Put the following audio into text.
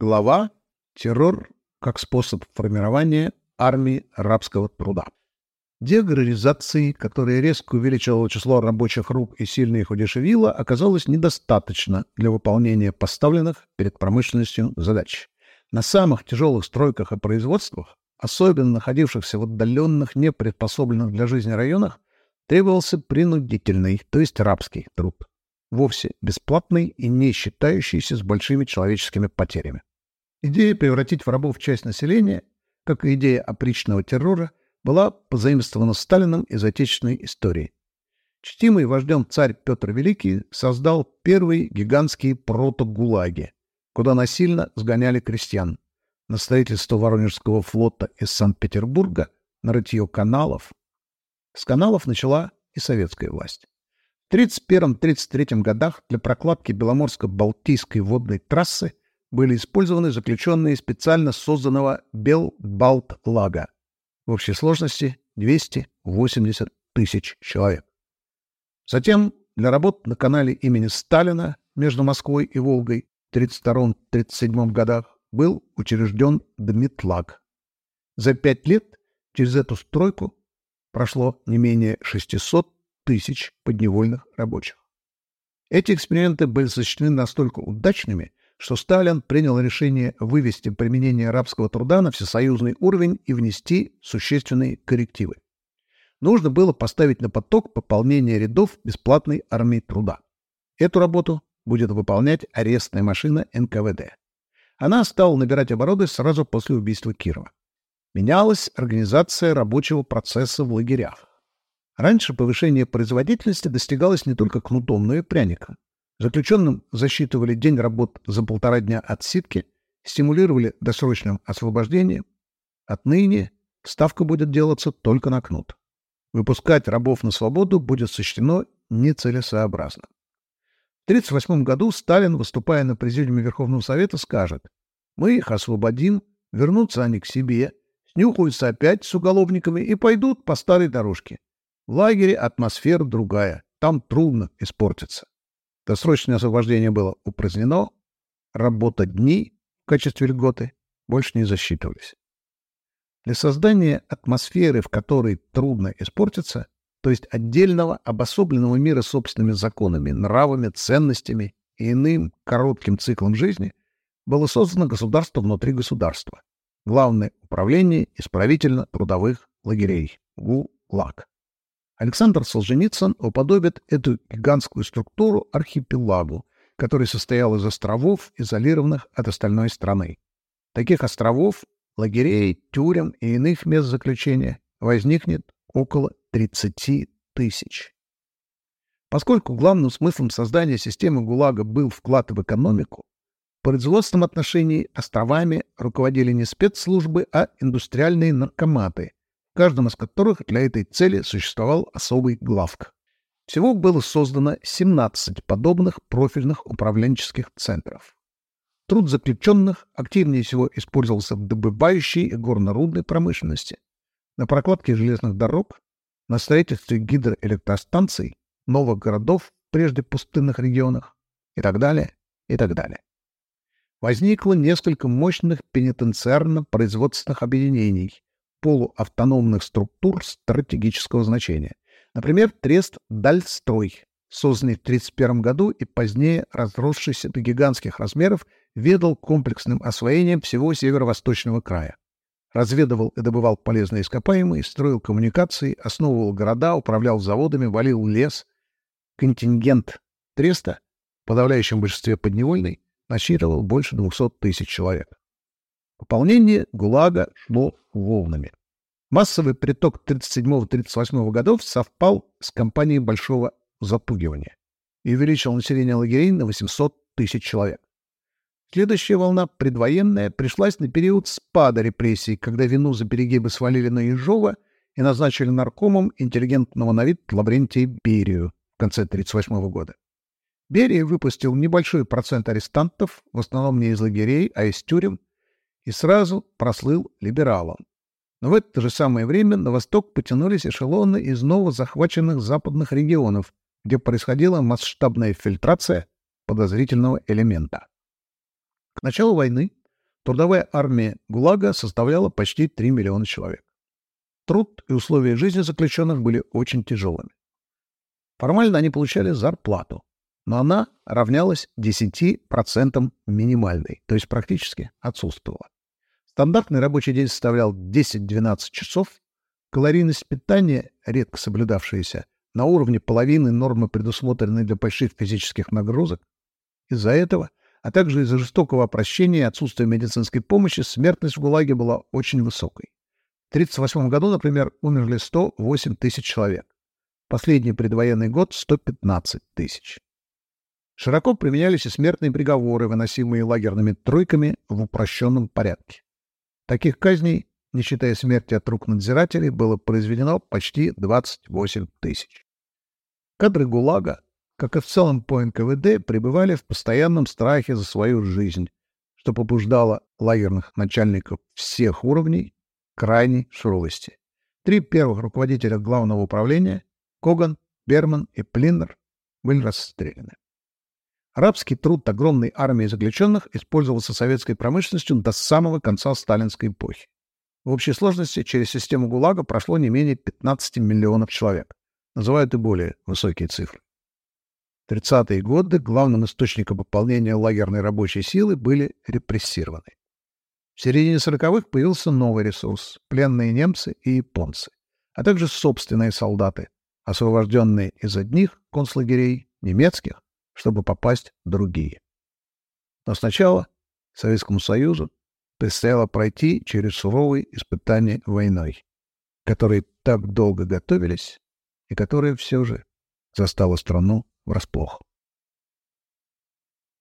Глава «Террор как способ формирования армии рабского труда». Деаграризации, которая резко увеличивала число рабочих рук и сильно их удешевила, оказалось недостаточно для выполнения поставленных перед промышленностью задач. На самых тяжелых стройках и производствах, особенно находившихся в отдаленных, непредпособленных для жизни районах, требовался принудительный, то есть рабский труд, вовсе бесплатный и не считающийся с большими человеческими потерями. Идея превратить в рабов часть населения, как и идея опричного террора, была позаимствована Сталином из отечественной истории. Чтимый вождем царь Петр Великий создал первые гигантские протогулаги, куда насильно сгоняли крестьян. На строительство Воронежского флота из Санкт-Петербурга, на рытье каналов. С каналов начала и советская власть. В 1931-1933 годах для прокладки Беломорско-Балтийской водной трассы были использованы заключенные специально созданного Белбалтлага в общей сложности 280 тысяч человек. Затем для работ на канале имени Сталина между Москвой и Волгой в 1932-1937 годах был учрежден Дмитлаг. За пять лет через эту стройку прошло не менее 600 тысяч подневольных рабочих. Эти эксперименты были сочтены настолько удачными, что Сталин принял решение вывести применение рабского труда на всесоюзный уровень и внести существенные коррективы. Нужно было поставить на поток пополнение рядов бесплатной армии труда. Эту работу будет выполнять арестная машина НКВД. Она стала набирать обороты сразу после убийства Кирова. Менялась организация рабочего процесса в лагерях. Раньше повышение производительности достигалось не только кнутом, но и пряником. Заключенным засчитывали день работ за полтора дня отсидки, стимулировали досрочным освобождением. Отныне ставка будет делаться только на кнут. Выпускать рабов на свободу будет сочтено нецелесообразно. В 1938 году Сталин, выступая на президиуме Верховного Совета, скажет «Мы их освободим, вернутся они к себе, снюхаются опять с уголовниками и пойдут по старой дорожке. В лагере атмосфера другая, там трудно испортиться». Досрочное освобождение было упразднено, работа дней в качестве льготы больше не засчитывались. Для создания атмосферы, в которой трудно испортиться, то есть отдельного обособленного мира собственными законами, нравами, ценностями и иным коротким циклом жизни, было создано государство внутри государства. Главное управление исправительно-трудовых лагерей – ГУЛАГ. Александр Солженицын уподобит эту гигантскую структуру архипелагу, который состоял из островов, изолированных от остальной страны. Таких островов, лагерей, тюрем и иных мест заключения возникнет около 30 тысяч. Поскольку главным смыслом создания системы ГУЛАГа был вклад в экономику, в производственном отношении островами руководили не спецслужбы, а индустриальные наркоматы, каждом из которых для этой цели существовал особый главк. Всего было создано 17 подобных профильных управленческих центров. Труд заключенных активнее всего использовался в добывающей и горно-рудной промышленности, на прокладке железных дорог, на строительстве гидроэлектростанций, новых городов в прежде пустынных регионах и так далее, и так далее. Возникло несколько мощных пенитенциарно-производственных объединений, полуавтономных структур стратегического значения. Например, трест «Дальстрой», созданный в 1931 году и позднее разросшийся до гигантских размеров, ведал комплексным освоением всего северо-восточного края. Разведывал и добывал полезные ископаемые, строил коммуникации, основывал города, управлял заводами, валил лес. Контингент треста, в подавляющем большинстве подневольный, насчитывал больше 200 тысяч человек. Пополнение ГУЛАГа шло волнами. Массовый приток 37-38 годов совпал с кампанией большого запугивания и увеличил население лагерей на 800 тысяч человек. Следующая волна, предвоенная, пришлась на период спада репрессий, когда вину за перегибы свалили на Ежова и назначили наркомом интеллигентного на вид Лаврентия Берию в конце 1938 года. Берия выпустил небольшой процент арестантов, в основном не из лагерей, а из тюрем, и сразу прослыл либералом. Но в это же самое время на восток потянулись эшелоны из новозахваченных западных регионов, где происходила масштабная фильтрация подозрительного элемента. К началу войны Трудовая армия ГУЛАГа составляла почти 3 миллиона человек. Труд и условия жизни заключенных были очень тяжелыми. Формально они получали зарплату, но она равнялась 10% минимальной, то есть практически отсутствовала. Стандартный рабочий день составлял 10-12 часов, калорийность питания, редко соблюдавшаяся, на уровне половины нормы, предусмотренной для больших физических нагрузок. Из-за этого, а также из-за жестокого опрощения и отсутствия медицинской помощи, смертность в ГУЛАГе была очень высокой. В 1938 году, например, умерли 108 тысяч человек. Последний предвоенный год — 115 тысяч. Широко применялись и смертные приговоры, выносимые лагерными тройками в упрощенном порядке. Таких казней, не считая смерти от рук надзирателей, было произведено почти 28 тысяч. Кадры ГУЛАГа, как и в целом по НКВД, пребывали в постоянном страхе за свою жизнь, что побуждало лагерных начальников всех уровней крайней суровости. Три первых руководителя главного управления — Коган, Берман и Плиннер — были расстреляны. Рабский труд огромной армии заключенных использовался советской промышленностью до самого конца сталинской эпохи. В общей сложности через систему ГУЛАГа прошло не менее 15 миллионов человек. Называют и более высокие цифры. В 30-е годы главным источником пополнения лагерной рабочей силы были репрессированы. В середине 40-х появился новый ресурс — пленные немцы и японцы, а также собственные солдаты, освобожденные из одних концлагерей немецких, чтобы попасть другие. Но сначала Советскому Союзу предстояло пройти через суровые испытания войной, которые так долго готовились и которая все же застала страну врасплох.